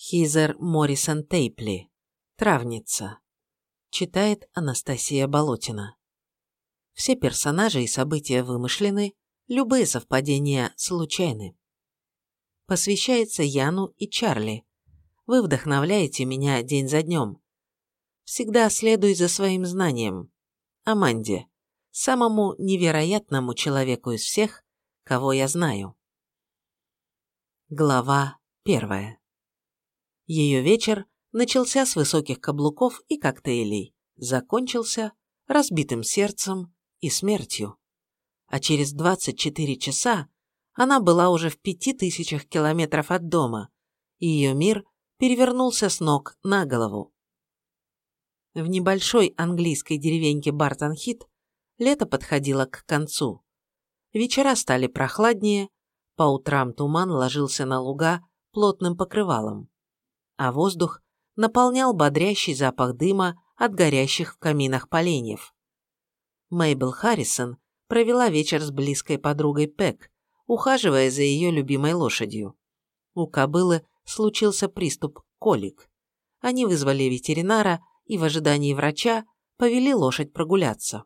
Хизер Моррисон Тейпли. Травница. Читает Анастасия Болотина. Все персонажи и события вымышлены, любые совпадения случайны. Посвящается Яну и Чарли. Вы вдохновляете меня день за днем. Всегда следуй за своим знанием. Аманде, самому невероятному человеку из всех, кого я знаю. Глава первая. Ее вечер начался с высоких каблуков и коктейлей, закончился разбитым сердцем и смертью. А через 24 часа она была уже в пяти тысячах километров от дома, и ее мир перевернулся с ног на голову. В небольшой английской деревеньке Бартон-Хит лето подходило к концу. Вечера стали прохладнее, по утрам туман ложился на луга плотным покрывалом а воздух наполнял бодрящий запах дыма от горящих в каминах поленьев. Мейбл Харрисон провела вечер с близкой подругой Пэк, ухаживая за ее любимой лошадью. У кобылы случился приступ колик. Они вызвали ветеринара и в ожидании врача повели лошадь прогуляться.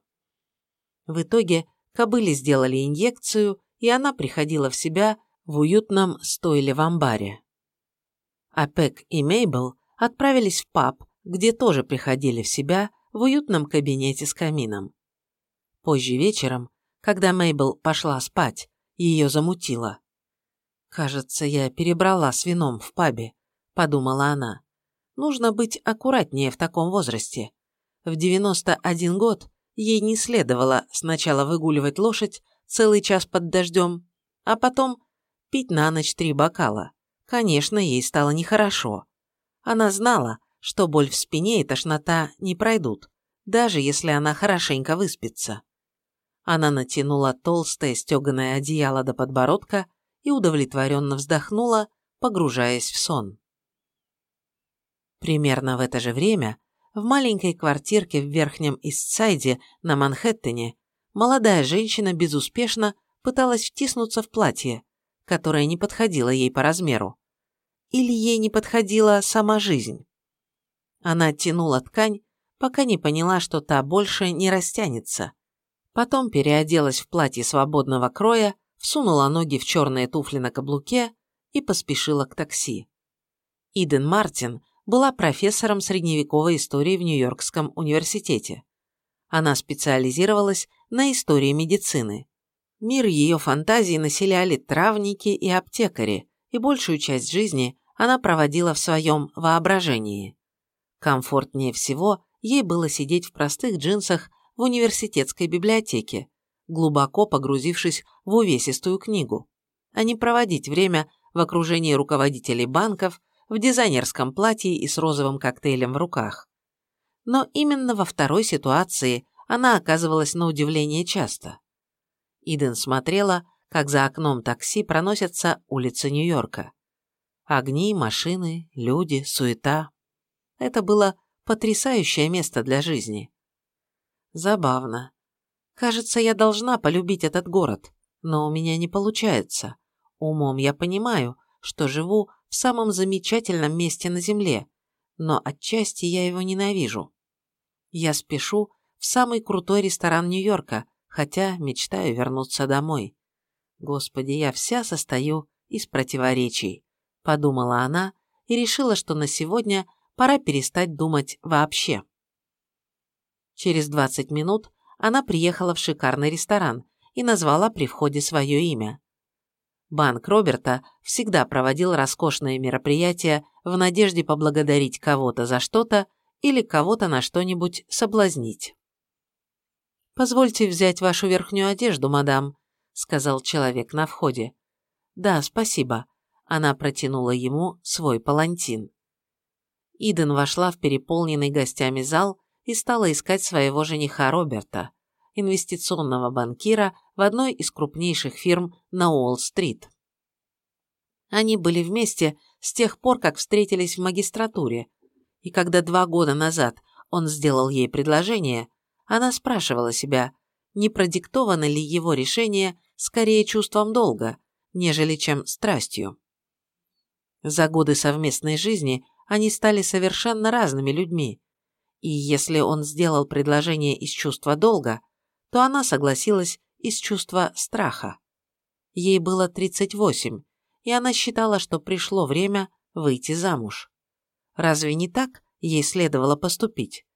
В итоге кобыле сделали инъекцию, и она приходила в себя в уютном стойле в амбаре а Пэк и Мейбл отправились в паб, где тоже приходили в себя в уютном кабинете с камином. Позже вечером, когда Мейбл пошла спать, ее замутило. «Кажется, я перебрала с вином в пабе», – подумала она. «Нужно быть аккуратнее в таком возрасте. В 91 год ей не следовало сначала выгуливать лошадь целый час под дождем, а потом пить на ночь три бокала. Конечно, ей стало нехорошо. Она знала, что боль в спине и тошнота не пройдут, даже если она хорошенько выспится. Она натянула толстое стеганое одеяло до подбородка и удовлетворенно вздохнула, погружаясь в сон. Примерно в это же время в маленькой квартирке в Верхнем Истсайде на Манхэттене молодая женщина безуспешно пыталась втиснуться в платье, которое не подходило ей по размеру или ей не подходила сама жизнь. Она оттянула ткань, пока не поняла, что та больше не растянется. Потом переоделась в платье свободного кроя, всунула ноги в черные туфли на каблуке и поспешила к такси. Иден Мартин была профессором средневековой истории в Нью-Йоркском университете. Она специализировалась на истории медицины. Мир ее фантазий населяли травники и аптекари, и большую часть жизни она проводила в своем воображении. Комфортнее всего ей было сидеть в простых джинсах в университетской библиотеке, глубоко погрузившись в увесистую книгу, а не проводить время в окружении руководителей банков в дизайнерском платье и с розовым коктейлем в руках. Но именно во второй ситуации она оказывалась на удивление часто. Иден смотрела, как за окном такси проносятся улицы Нью-Йорка. Огни, машины, люди, суета. Это было потрясающее место для жизни. Забавно. Кажется, я должна полюбить этот город, но у меня не получается. Умом я понимаю, что живу в самом замечательном месте на Земле, но отчасти я его ненавижу. Я спешу в самый крутой ресторан Нью-Йорка, хотя мечтаю вернуться домой. Господи, я вся состою из противоречий подумала она и решила, что на сегодня пора перестать думать вообще. Через 20 минут она приехала в шикарный ресторан и назвала при входе свое имя. Банк Роберта всегда проводил роскошные мероприятия в надежде поблагодарить кого-то за что-то или кого-то на что-нибудь соблазнить. «Позвольте взять вашу верхнюю одежду, мадам», — сказал человек на входе. «Да, спасибо», она протянула ему свой палантин. Иден вошла в переполненный гостями зал и стала искать своего жениха Роберта, инвестиционного банкира в одной из крупнейших фирм на Уолл-стрит. Они были вместе с тех пор, как встретились в магистратуре, и когда два года назад он сделал ей предложение, она спрашивала себя, не продиктовано ли его решение скорее чувством долга, нежели чем страстью. За годы совместной жизни они стали совершенно разными людьми, и если он сделал предложение из чувства долга, то она согласилась из чувства страха. Ей было 38, и она считала, что пришло время выйти замуж. Разве не так ей следовало поступить?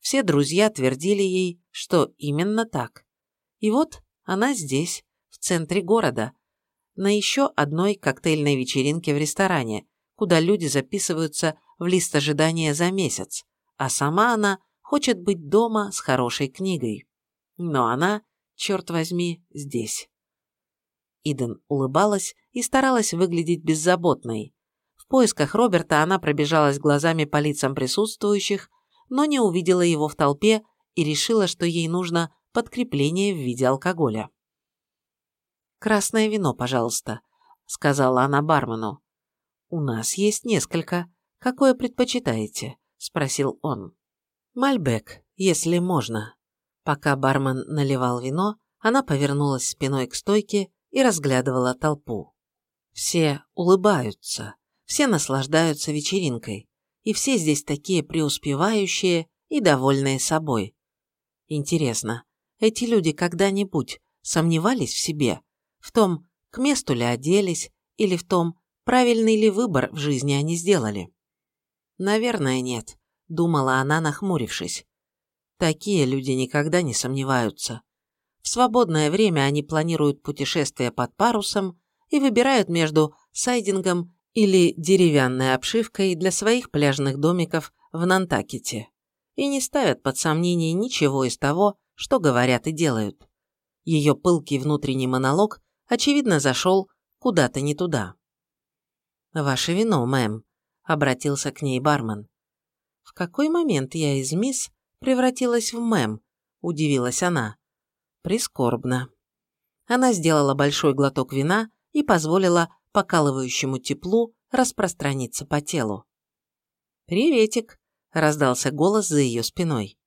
Все друзья твердили ей, что именно так. И вот она здесь, в центре города, на еще одной коктейльной вечеринке в ресторане, куда люди записываются в лист ожидания за месяц, а сама она хочет быть дома с хорошей книгой. Но она, черт возьми, здесь. Иден улыбалась и старалась выглядеть беззаботной. В поисках Роберта она пробежалась глазами по лицам присутствующих, но не увидела его в толпе и решила, что ей нужно подкрепление в виде алкоголя. «Красное вино, пожалуйста», — сказала она бармену. «У нас есть несколько. Какое предпочитаете?» – спросил он. «Мальбек, если можно». Пока бармен наливал вино, она повернулась спиной к стойке и разглядывала толпу. Все улыбаются, все наслаждаются вечеринкой, и все здесь такие преуспевающие и довольные собой. Интересно, эти люди когда-нибудь сомневались в себе, в том, к месту ли оделись, или в том, правильный ли выбор в жизни они сделали? Наверное, нет, думала она, нахмурившись. Такие люди никогда не сомневаются. В свободное время они планируют путешествия под парусом и выбирают между сайдингом или деревянной обшивкой для своих пляжных домиков в Нантакете и не ставят под сомнение ничего из того, что говорят и делают. Ее пылкий внутренний монолог, очевидно, зашел куда-то не туда. «Ваше вино, мэм», обратился к ней бармен. «В какой момент я из мисс превратилась в мэм?» – удивилась она. «Прискорбно». Она сделала большой глоток вина и позволила покалывающему теплу распространиться по телу. «Приветик!» – раздался голос за ее спиной.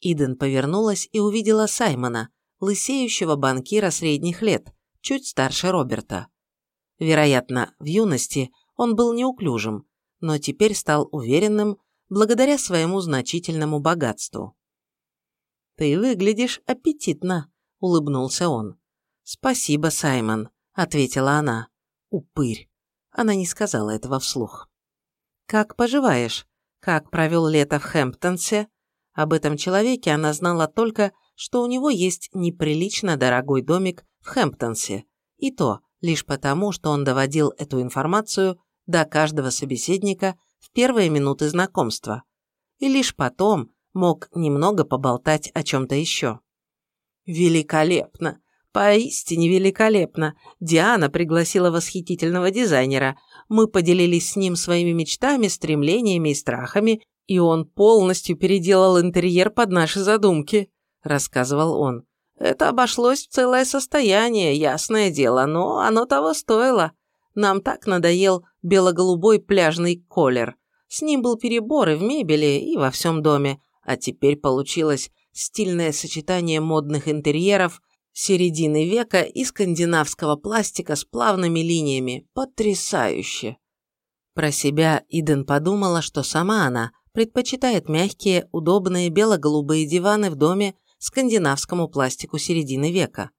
Иден повернулась и увидела Саймона, лысеющего банкира средних лет, чуть старше Роберта. Вероятно, в юности он был неуклюжим, но теперь стал уверенным благодаря своему значительному богатству. «Ты выглядишь аппетитно», – улыбнулся он. «Спасибо, Саймон», – ответила она. «Упырь». Она не сказала этого вслух. «Как поживаешь? Как провел лето в Хэмптонсе?» Об этом человеке она знала только, что у него есть неприлично дорогой домик в Хэмптонсе, и то лишь потому, что он доводил эту информацию до каждого собеседника в первые минуты знакомства, и лишь потом мог немного поболтать о чем-то еще. «Великолепно! Поистине великолепно! Диана пригласила восхитительного дизайнера. Мы поделились с ним своими мечтами, стремлениями и страхами, и он полностью переделал интерьер под наши задумки», – рассказывал он. «Это обошлось в целое состояние, ясное дело, но оно того стоило. Нам так надоел бело-голубой пляжный колер. С ним был перебор и в мебели, и во всем доме, а теперь получилось стильное сочетание модных интерьеров середины века и скандинавского пластика с плавными линиями. Потрясающе! Про себя Иден подумала, что сама она предпочитает мягкие, удобные бело-голубые диваны в доме скандинавскому пластику середины века.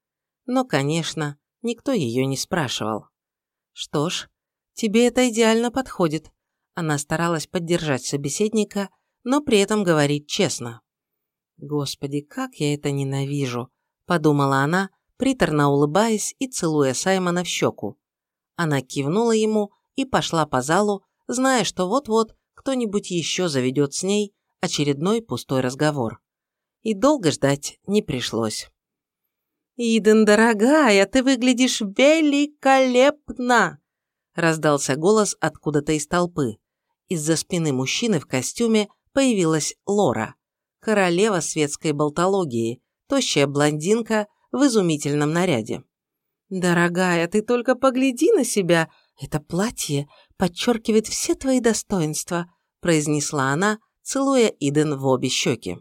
Но, конечно, никто ее не спрашивал. «Что ж, тебе это идеально подходит». Она старалась поддержать собеседника, но при этом говорить честно. «Господи, как я это ненавижу», – подумала она, приторно улыбаясь и целуя Саймона в щеку. Она кивнула ему и пошла по залу, зная, что вот-вот кто-нибудь еще заведет с ней очередной пустой разговор. И долго ждать не пришлось. «Иден, дорогая, ты выглядишь великолепно!» Раздался голос откуда-то из толпы. Из-за спины мужчины в костюме появилась Лора, королева светской болтологии, тощая блондинка в изумительном наряде. «Дорогая, ты только погляди на себя! Это платье подчеркивает все твои достоинства», произнесла она, целуя Иден в обе щеки.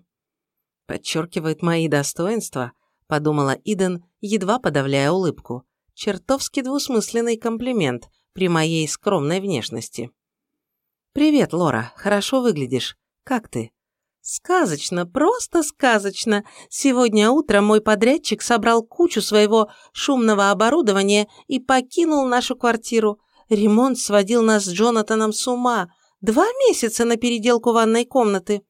«Подчеркивает мои достоинства?» – подумала Иден, едва подавляя улыбку. Чертовски двусмысленный комплимент, при моей скромной внешности. «Привет, Лора, хорошо выглядишь. Как ты?» «Сказочно, просто сказочно. Сегодня утром мой подрядчик собрал кучу своего шумного оборудования и покинул нашу квартиру. Ремонт сводил нас с Джонатаном с ума. Два месяца на переделку ванной комнаты.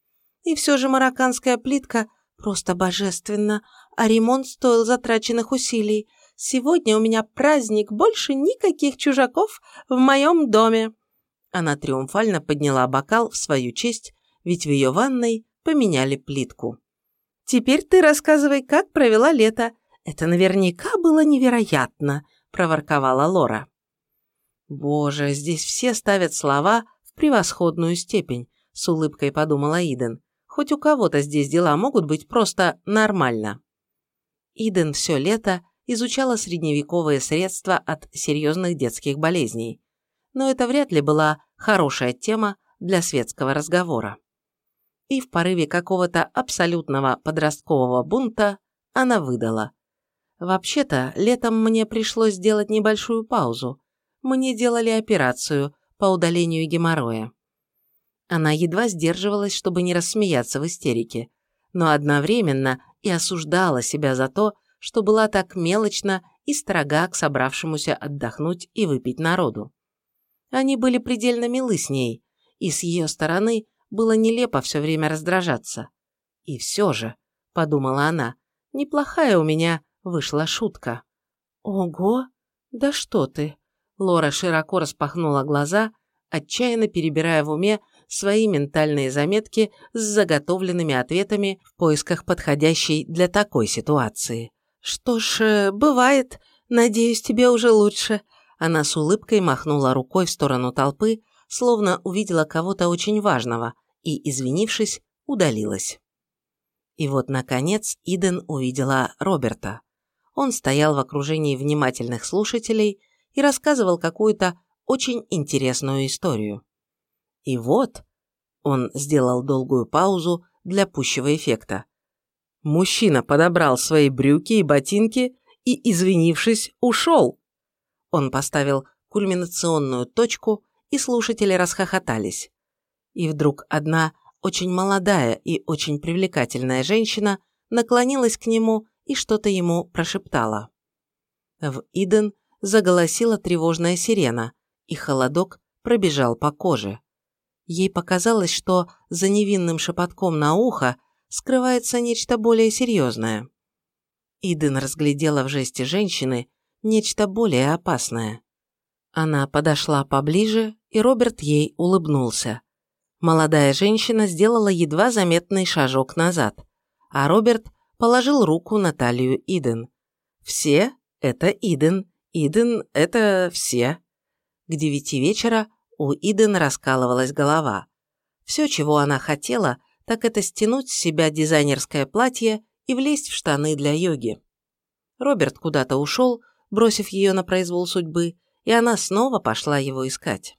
И все же марокканская плитка просто божественна, а ремонт стоил затраченных усилий. Сегодня у меня праздник, больше никаких чужаков в моем доме». Она триумфально подняла бокал в свою честь, ведь в ее ванной поменяли плитку. «Теперь ты рассказывай, как провела лето. Это наверняка было невероятно», – проворковала Лора. «Боже, здесь все ставят слова в превосходную степень», – с улыбкой подумала Иден. «Хоть у кого-то здесь дела могут быть просто нормально». Иден все лето изучала средневековые средства от серьезных детских болезней, но это вряд ли была хорошая тема для светского разговора. И в порыве какого-то абсолютного подросткового бунта она выдала. «Вообще-то, летом мне пришлось сделать небольшую паузу. Мне делали операцию по удалению геморроя». Она едва сдерживалась, чтобы не рассмеяться в истерике, но одновременно и осуждала себя за то, что была так мелочна и строга к собравшемуся отдохнуть и выпить народу. Они были предельно милы с ней, и с ее стороны было нелепо все время раздражаться. И все же, подумала она, неплохая у меня вышла шутка. Ого, да что ты! Лора широко распахнула глаза, отчаянно перебирая в уме свои ментальные заметки с заготовленными ответами в поисках подходящей для такой ситуации. «Что ж, э, бывает. Надеюсь, тебе уже лучше». Она с улыбкой махнула рукой в сторону толпы, словно увидела кого-то очень важного, и, извинившись, удалилась. И вот, наконец, Иден увидела Роберта. Он стоял в окружении внимательных слушателей и рассказывал какую-то очень интересную историю. И вот он сделал долгую паузу для пущего эффекта. Мужчина подобрал свои брюки и ботинки и, извинившись, ушел. Он поставил кульминационную точку, и слушатели расхохотались. И вдруг одна очень молодая и очень привлекательная женщина наклонилась к нему и что-то ему прошептала. В Иден заголосила тревожная сирена, и холодок пробежал по коже. Ей показалось, что за невинным шепотком на ухо скрывается нечто более серьезное. Иден разглядела в жесте женщины нечто более опасное. Она подошла поближе, и Роберт ей улыбнулся. Молодая женщина сделала едва заметный шажок назад, а Роберт положил руку на талию Иден. «Все – это Иден, Иден – это все». К девяти вечера у Иден раскалывалась голова. Все, чего она хотела, так это стянуть с себя дизайнерское платье и влезть в штаны для йоги. Роберт куда-то ушел, бросив ее на произвол судьбы, и она снова пошла его искать.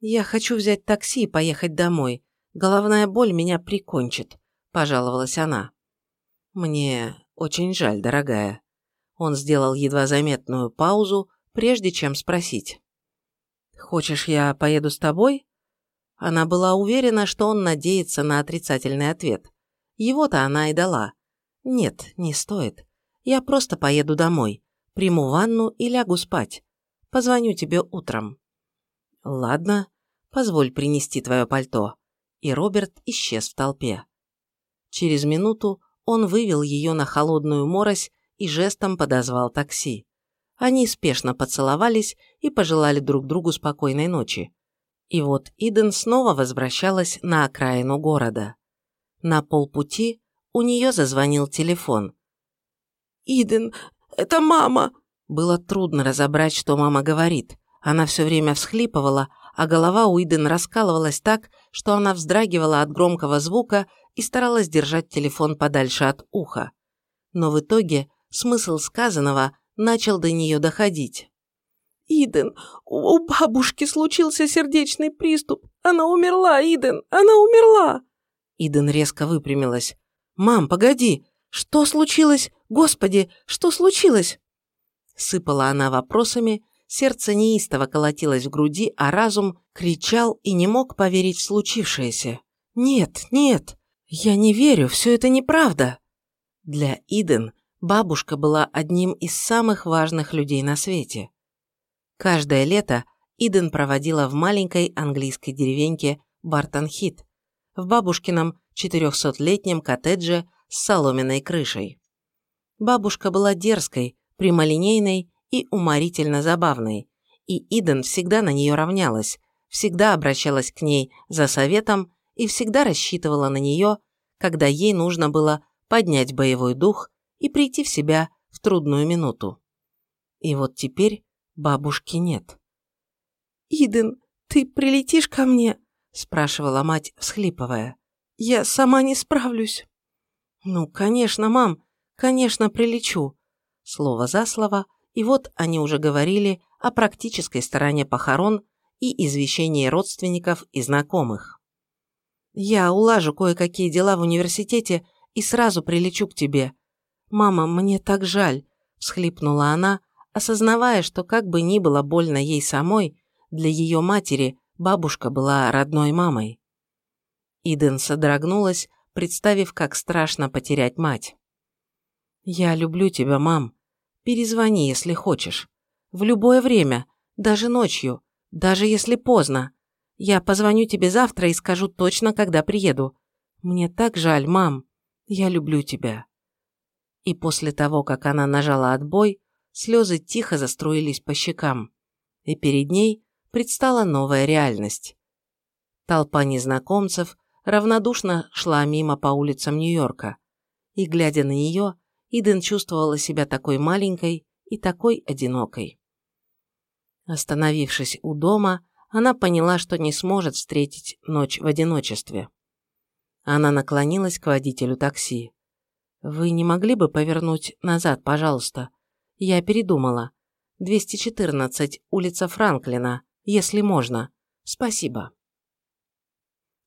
«Я хочу взять такси и поехать домой. Головная боль меня прикончит», – пожаловалась она. «Мне очень жаль, дорогая». Он сделал едва заметную паузу, прежде чем спросить. «Хочешь, я поеду с тобой?» Она была уверена, что он надеется на отрицательный ответ. Его-то она и дала. «Нет, не стоит. Я просто поеду домой, приму ванну и лягу спать. Позвоню тебе утром». «Ладно, позволь принести твое пальто». И Роберт исчез в толпе. Через минуту он вывел ее на холодную морось и жестом подозвал такси. Они спешно поцеловались и пожелали друг другу спокойной ночи. И вот Иден снова возвращалась на окраину города. На полпути у нее зазвонил телефон. «Иден, это мама!» Было трудно разобрать, что мама говорит. Она все время всхлипывала, а голова у Иден раскалывалась так, что она вздрагивала от громкого звука и старалась держать телефон подальше от уха. Но в итоге смысл сказанного начал до нее доходить. Иден, у бабушки случился сердечный приступ. Она умерла, Иден, она умерла. Иден резко выпрямилась. «Мам, погоди! Что случилось? Господи, что случилось?» Сыпала она вопросами, Сердце неистово колотилось в груди, а разум кричал и не мог поверить в случившееся. «Нет, нет, я не верю, все это неправда!» Для Иден бабушка была одним из самых важных людей на свете. Каждое лето Иден проводила в маленькой английской деревеньке Бартон-Хит, в бабушкином 400-летнем коттедже с соломенной крышей. Бабушка была дерзкой, прямолинейной и уморительно забавной, и Иден всегда на нее равнялась, всегда обращалась к ней за советом и всегда рассчитывала на нее, когда ей нужно было поднять боевой дух и прийти в себя в трудную минуту. И вот теперь бабушки нет. «Иден, ты прилетишь ко мне?» – спрашивала мать, всхлипывая. «Я сама не справлюсь». «Ну, конечно, мам, конечно, прилечу». Слово за слово – и вот они уже говорили о практической стороне похорон и извещении родственников и знакомых. «Я улажу кое-какие дела в университете и сразу прилечу к тебе. Мама, мне так жаль», – всхлипнула она, осознавая, что как бы ни было больно ей самой, для ее матери бабушка была родной мамой. Иден содрогнулась, представив, как страшно потерять мать. «Я люблю тебя, мам», Перезвони, если хочешь. В любое время, даже ночью, даже если поздно. Я позвоню тебе завтра и скажу точно, когда приеду. Мне так жаль, мам. Я люблю тебя». И после того, как она нажала отбой, слезы тихо заструились по щекам. И перед ней предстала новая реальность. Толпа незнакомцев равнодушно шла мимо по улицам Нью-Йорка. И, глядя на нее, Иден чувствовала себя такой маленькой и такой одинокой. Остановившись у дома, она поняла, что не сможет встретить ночь в одиночестве. Она наклонилась к водителю такси. «Вы не могли бы повернуть назад, пожалуйста? Я передумала. 214, улица Франклина, если можно. Спасибо».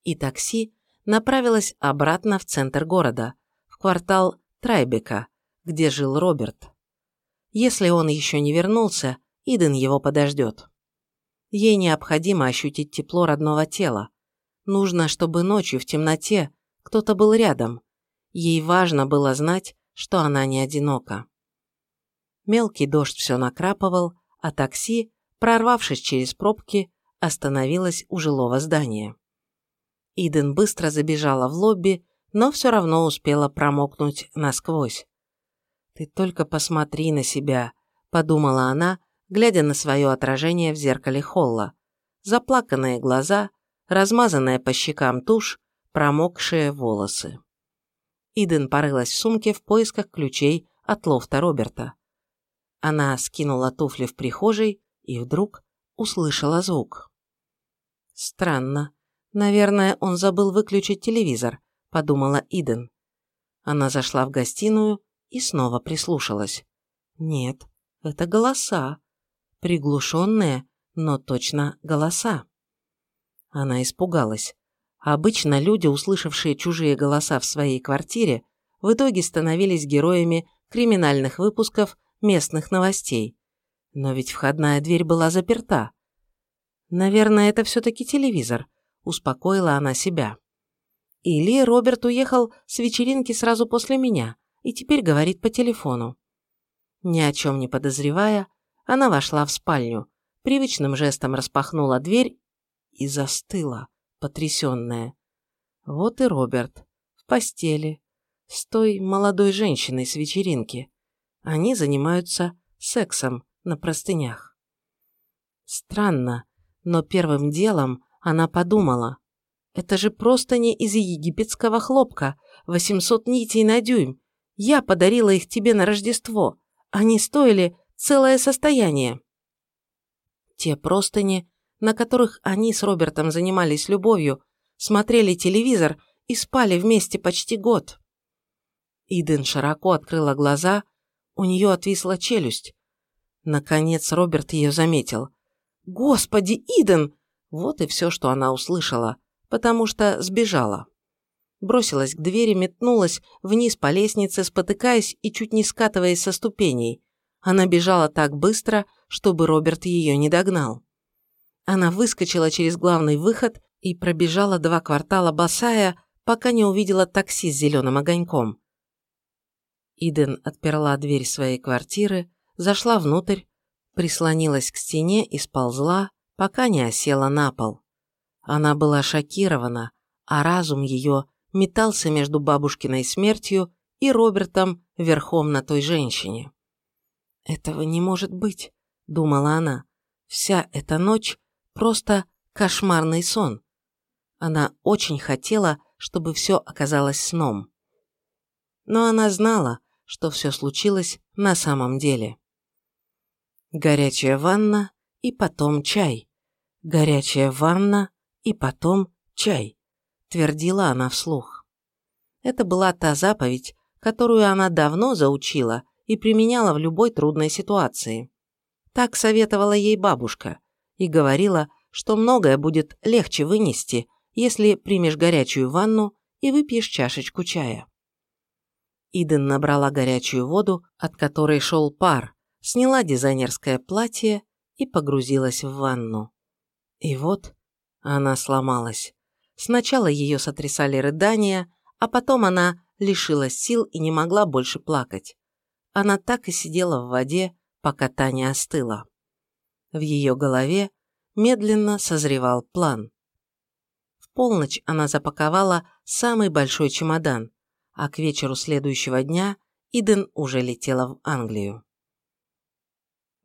И такси направилось обратно в центр города, в квартал Трайбека, где жил Роберт. Если он еще не вернулся, Иден его подождет. Ей необходимо ощутить тепло родного тела. Нужно, чтобы ночью в темноте кто-то был рядом. Ей важно было знать, что она не одинока. Мелкий дождь все накрапывал, а такси, прорвавшись через пробки, остановилось у жилого здания. Иден быстро забежала в лобби, но все равно успела промокнуть насквозь. «Ты только посмотри на себя», – подумала она, глядя на свое отражение в зеркале холла. Заплаканные глаза, размазанная по щекам тушь, промокшие волосы. Иден порылась в сумке в поисках ключей от лофта Роберта. Она скинула туфли в прихожей и вдруг услышала звук. «Странно. Наверное, он забыл выключить телевизор», – подумала Иден. Она зашла в гостиную и снова прислушалась. Нет, это голоса. Приглушенные, но точно голоса. Она испугалась. Обычно люди, услышавшие чужие голоса в своей квартире, в итоге становились героями криминальных выпусков местных новостей. Но ведь входная дверь была заперта. Наверное, это все-таки телевизор, успокоила она себя. Или Роберт уехал с вечеринки сразу после меня, и теперь говорит по телефону. Ни о чем не подозревая, она вошла в спальню, привычным жестом распахнула дверь и застыла, потрясенная. Вот и Роберт, в постели, с той молодой женщиной с вечеринки. Они занимаются сексом на простынях. Странно, но первым делом она подумала, это же просто не из египетского хлопка, 800 нитей на дюйм, я подарила их тебе на Рождество. Они стоили целое состояние. Те простыни, на которых они с Робертом занимались любовью, смотрели телевизор и спали вместе почти год. Иден широко открыла глаза, у нее отвисла челюсть. Наконец Роберт ее заметил. «Господи, Иден!» Вот и все, что она услышала, потому что сбежала бросилась к двери, метнулась вниз по лестнице, спотыкаясь и чуть не скатываясь со ступеней. Она бежала так быстро, чтобы Роберт ее не догнал. Она выскочила через главный выход и пробежала два квартала босая, пока не увидела такси с зеленым огоньком. Иден отперла дверь своей квартиры, зашла внутрь, прислонилась к стене и сползла, пока не осела на пол. Она была шокирована, а разум ее метался между бабушкиной смертью и Робертом верхом на той женщине. «Этого не может быть», — думала она. «Вся эта ночь просто кошмарный сон». Она очень хотела, чтобы все оказалось сном. Но она знала, что все случилось на самом деле. Горячая ванна и потом чай. Горячая ванна и потом чай, твердила она вслух. Это была та заповедь, которую она давно заучила и применяла в любой трудной ситуации. Так советовала ей бабушка и говорила, что многое будет легче вынести, если примешь горячую ванну и выпьешь чашечку чая. Иден набрала горячую воду, от которой шел пар, сняла дизайнерское платье и погрузилась в ванну. И вот она сломалась. Сначала ее сотрясали рыдания, а потом она лишилась сил и не могла больше плакать. Она так и сидела в воде, пока та не остыла. В ее голове медленно созревал план. В полночь она запаковала самый большой чемодан, а к вечеру следующего дня Иден уже летела в Англию.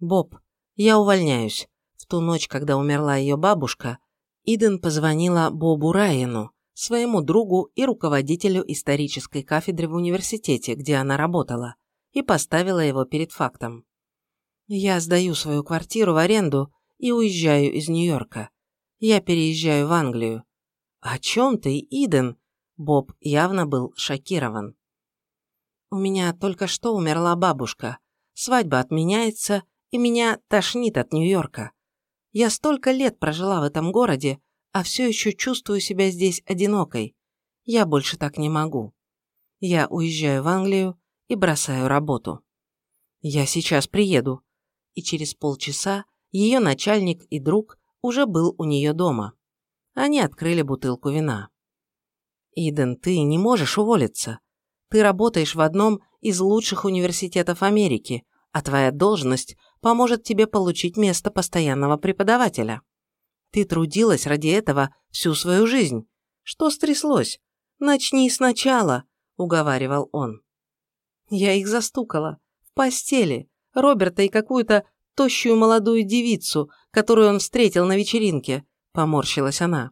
«Боб, я увольняюсь». В ту ночь, когда умерла ее бабушка, Иден позвонила Бобу Райану, своему другу и руководителю исторической кафедры в университете, где она работала, и поставила его перед фактом. «Я сдаю свою квартиру в аренду и уезжаю из Нью-Йорка. Я переезжаю в Англию». «О чем ты, Иден?» Боб явно был шокирован. «У меня только что умерла бабушка. Свадьба отменяется, и меня тошнит от Нью-Йорка. Я столько лет прожила в этом городе, а все еще чувствую себя здесь одинокой. Я больше так не могу. Я уезжаю в Англию и бросаю работу. Я сейчас приеду. И через полчаса ее начальник и друг уже был у нее дома. Они открыли бутылку вина. «Иден, ты не можешь уволиться. Ты работаешь в одном из лучших университетов Америки, а твоя должность поможет тебе получить место постоянного преподавателя. Ты трудилась ради этого всю свою жизнь. Что стряслось? Начни сначала», – уговаривал он. Я их застукала. В постели. Роберта и какую-то тощую молодую девицу, которую он встретил на вечеринке, поморщилась она.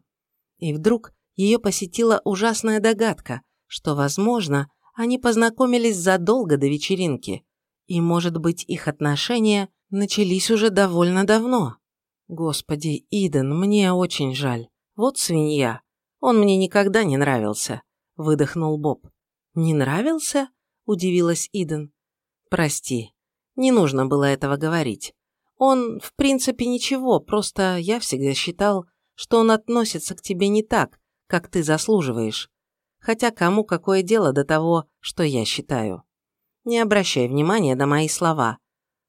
И вдруг ее посетила ужасная догадка, что, возможно, они познакомились задолго до вечеринки, и, может быть, их отношения начались уже довольно давно. Господи, Иден, мне очень жаль. Вот свинья. Он мне никогда не нравился, выдохнул Боб. Не нравился? удивилась Иден. Прости, не нужно было этого говорить. Он, в принципе, ничего, просто я всегда считал, что он относится к тебе не так, как ты заслуживаешь. Хотя кому какое дело до того, что я считаю? Не обращай внимания на мои слова.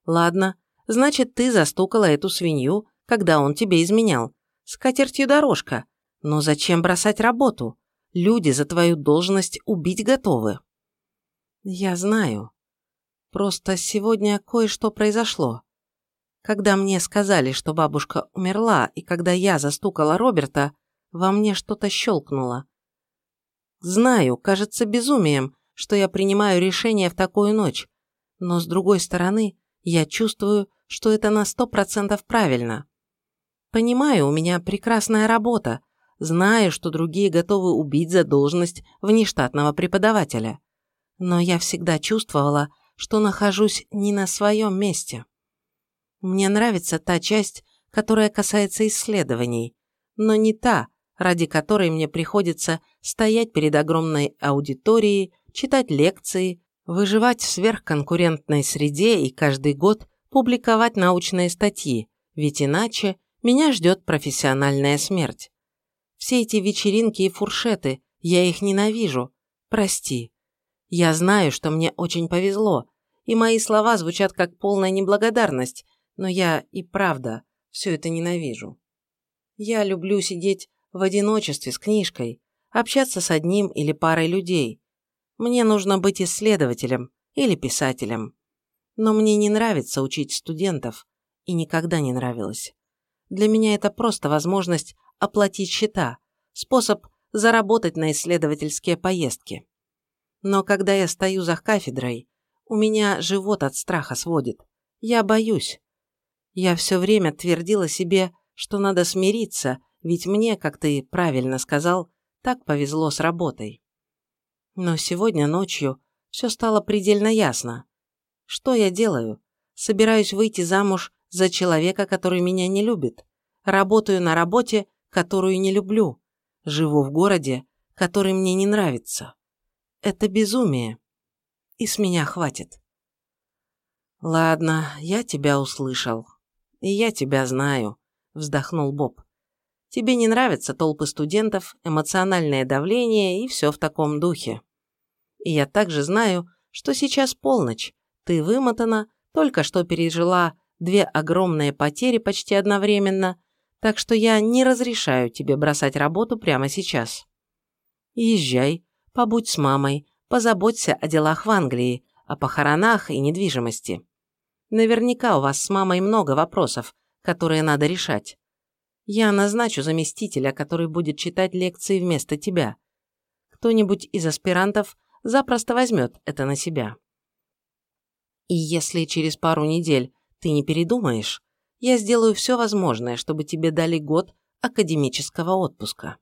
Ладно, значит, ты застукала эту свинью, когда он тебе изменял. С катертью дорожка. Но зачем бросать работу? Люди за твою должность убить готовы. Я знаю. Просто сегодня кое-что произошло. Когда мне сказали, что бабушка умерла, и когда я застукала Роберта, во мне что-то щелкнуло. Знаю, кажется безумием, что я принимаю решение в такую ночь, но с другой стороны, я чувствую, что это на сто процентов правильно. Понимаю, у меня прекрасная работа, знаю, что другие готовы убить за должность внештатного преподавателя. Но я всегда чувствовала, что нахожусь не на своем месте. Мне нравится та часть, которая касается исследований, но не та, ради которой мне приходится стоять перед огромной аудиторией, читать лекции, выживать в сверхконкурентной среде и каждый год публиковать научные статьи, ведь иначе меня ждет профессиональная смерть. Все эти вечеринки и фуршеты, я их ненавижу. Прости. Я знаю, что мне очень повезло, и мои слова звучат как полная неблагодарность, но я и правда все это ненавижу. Я люблю сидеть в одиночестве с книжкой, общаться с одним или парой людей. Мне нужно быть исследователем или писателем. Но мне не нравится учить студентов, и никогда не нравилось. Для меня это просто возможность оплатить счета, способ заработать на исследовательские поездки. Но когда я стою за кафедрой, у меня живот от страха сводит. Я боюсь. Я все время твердила себе, что надо смириться, ведь мне, как ты правильно сказал, так повезло с работой. Но сегодня ночью все стало предельно ясно. Что я делаю? Собираюсь выйти замуж за человека, который меня не любит. Работаю на работе, которую не люблю. Живу в городе, который мне не нравится. Это безумие. И с меня хватит. Ладно, я тебя услышал. И я тебя знаю, вздохнул Боб. Тебе не нравятся толпы студентов, эмоциональное давление и все в таком духе. И я также знаю, что сейчас полночь, ты вымотана, только что пережила две огромные потери почти одновременно, так что я не разрешаю тебе бросать работу прямо сейчас. Езжай, побудь с мамой, позаботься о делах в Англии, о похоронах и недвижимости. Наверняка у вас с мамой много вопросов, которые надо решать. Я назначу заместителя, который будет читать лекции вместо тебя. Кто-нибудь из аспирантов запросто возьмет это на себя. И если через пару недель ты не передумаешь, я сделаю все возможное, чтобы тебе дали год академического отпуска.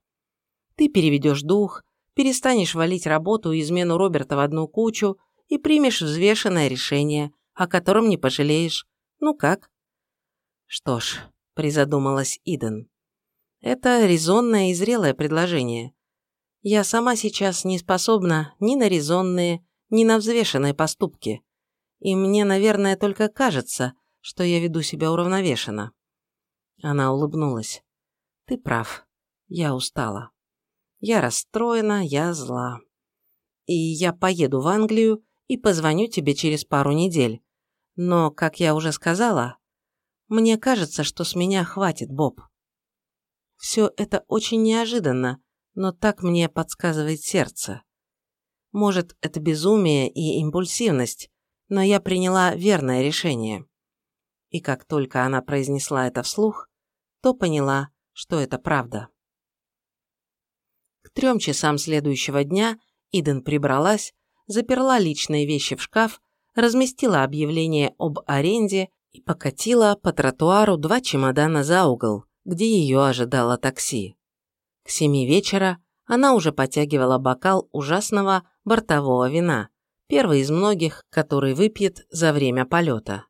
Ты переведешь дух, перестанешь валить работу и измену Роберта в одну кучу и примешь взвешенное решение, о котором не пожалеешь. Ну как? Что ж, призадумалась Иден. Это резонное и зрелое предложение. Я сама сейчас не способна ни на резонные, ни на взвешенные поступки. И мне, наверное, только кажется, что я веду себя уравновешенно. Она улыбнулась. Ты прав. Я устала. Я расстроена, я зла. И я поеду в Англию и позвоню тебе через пару недель. Но, как я уже сказала, мне кажется, что с меня хватит, Боб. Все это очень неожиданно, но так мне подсказывает сердце. Может, это безумие и импульсивность, но я приняла верное решение и как только она произнесла это вслух, то поняла, что это правда. Трем часам следующего дня Иден прибралась, заперла личные вещи в шкаф, разместила объявление об аренде и покатила по тротуару два чемодана за угол, где ее ожидало такси. К семи вечера она уже потягивала бокал ужасного бортового вина, первый из многих, который выпьет за время полета.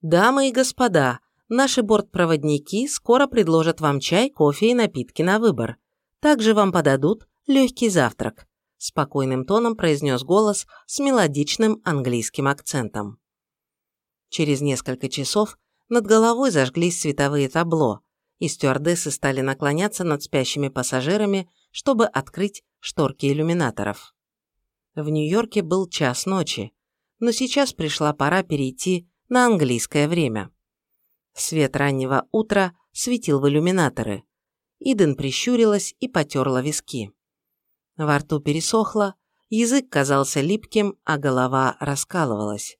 Дамы и господа, наши бортпроводники скоро предложат вам чай, кофе и напитки на выбор. Также вам подадут легкий завтрак», – спокойным тоном произнес голос с мелодичным английским акцентом. Через несколько часов над головой зажглись световые табло, и стюардессы стали наклоняться над спящими пассажирами, чтобы открыть шторки иллюминаторов. В Нью-Йорке был час ночи, но сейчас пришла пора перейти на английское время. Свет раннего утра светил в иллюминаторы. Иден прищурилась и потерла виски. Во рту пересохло, язык казался липким, а голова раскалывалась.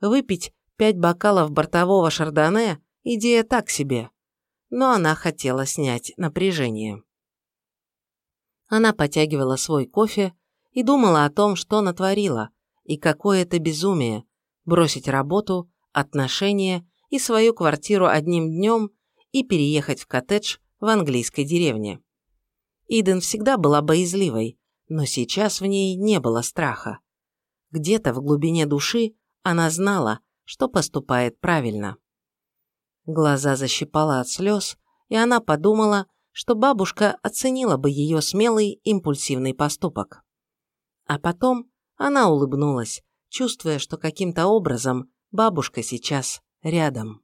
Выпить пять бокалов бортового шардоне – идея так себе. Но она хотела снять напряжение. Она потягивала свой кофе и думала о том, что натворила, и какое это безумие – бросить работу отношения и свою квартиру одним днем и переехать в коттедж в английской деревне. Иден всегда была боязливой, но сейчас в ней не было страха. Где-то в глубине души она знала, что поступает правильно. Глаза защипала от слез, и она подумала, что бабушка оценила бы ее смелый импульсивный поступок. А потом она улыбнулась, чувствуя, что каким-то образом Бабушка сейчас рядом.